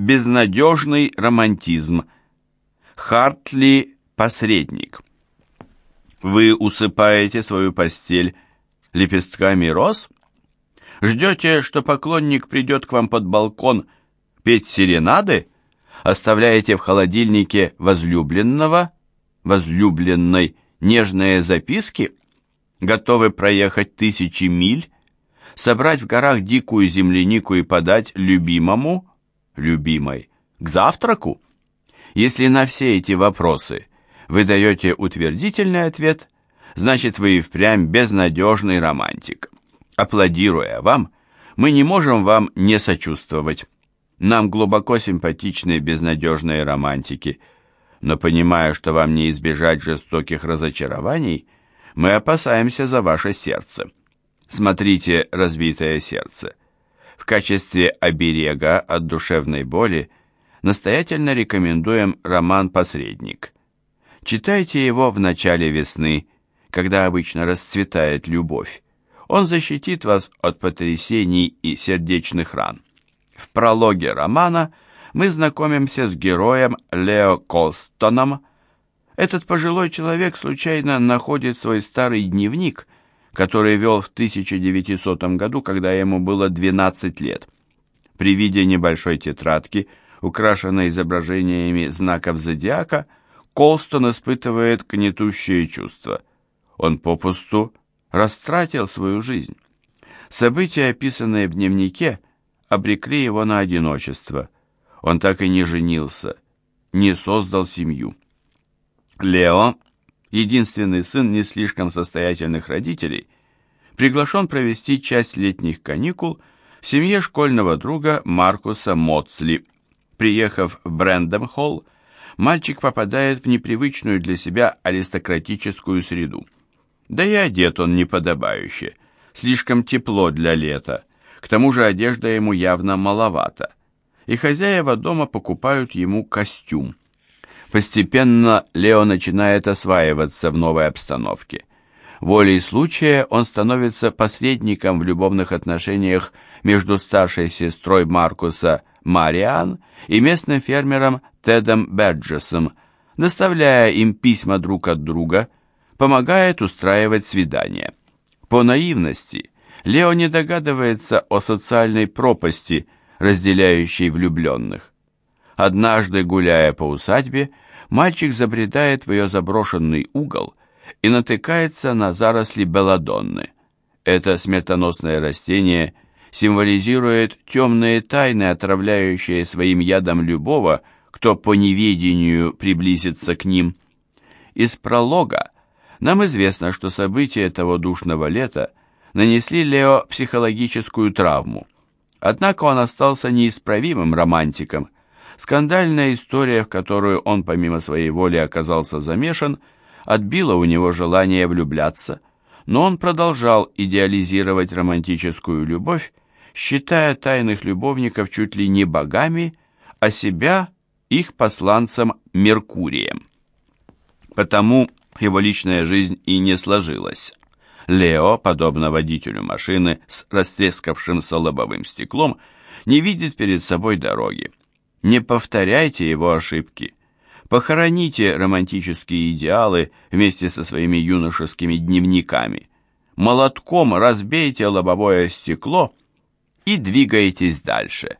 Безнадежный романтизм. Хартли – посредник. Вы усыпаете свою постель лепестками роз? Ждете, что поклонник придет к вам под балкон петь серенады? Оставляете в холодильнике возлюбленного, возлюбленной, нежные записки? Готовы проехать тысячи миль? Собрать в горах дикую землянику и подать любимому, любимой, к завтраку? Если на все эти вопросы вы даете утвердительный ответ, значит вы и впрямь безнадежный романтик. Аплодируя вам, мы не можем вам не сочувствовать. Нам глубоко симпатичны безнадежные романтики, но понимая, что вам не избежать жестоких разочарований, мы опасаемся за ваше сердце. Смотрите «Разбитое сердце». В качестве оберега от душевной боли настоятельно рекомендуем роман «Посредник». Читайте его в начале весны, когда обычно расцветает любовь. Он защитит вас от потрясений и сердечных ран. В прологе романа мы знакомимся с героем Лео Колстоном. Этот пожилой человек случайно находит свой старый дневник, который вел в 1900 году, когда ему было 12 лет. При виде небольшой тетрадки, украшенной изображениями знаков зодиака, Колстон испытывает гнетущее чувство. Он попусту растратил свою жизнь. События, описанные в дневнике, обрекли его на одиночество. Он так и не женился, не создал семью. Лео, единственный сын не слишком состоятельных родителей, приглашен провести часть летних каникул в семье школьного друга Маркуса Моцли. Приехав в Брэндом-Холл, мальчик попадает в непривычную для себя аристократическую среду. Да и одет он неподобающе, слишком тепло для лета, к тому же одежда ему явно маловато, и хозяева дома покупают ему костюм. Постепенно Лео начинает осваиваться в новой обстановке. Волей случая он становится посредником в любовных отношениях между старшей сестрой Маркуса Мариан и местным фермером Тедом Берджесом, доставляя им письма друг от друга, помогает устраивать свидания. По наивности Лео не догадывается о социальной пропасти, разделяющей влюбленных. Однажды, гуляя по усадьбе, мальчик забредает в ее заброшенный угол и натыкается на заросли белладонны. Это смертоносное растение – символизирует темные тайны, отравляющие своим ядом любого, кто по неведению приблизится к ним. Из пролога нам известно, что события того душного лета нанесли Лео психологическую травму. Однако он остался неисправимым романтиком. Скандальная история, в которую он помимо своей воли оказался замешан, отбила у него желание влюбляться, но он продолжал идеализировать романтическую любовь считая тайных любовников чуть ли не богами, а себя их посланцем Меркурием. Потому его личная жизнь и не сложилась. Лео, подобно водителю машины с растрескавшимся лобовым стеклом, не видит перед собой дороги. Не повторяйте его ошибки. Похороните романтические идеалы вместе со своими юношескими дневниками. Молотком разбейте лобовое стекло и двигаетесь дальше.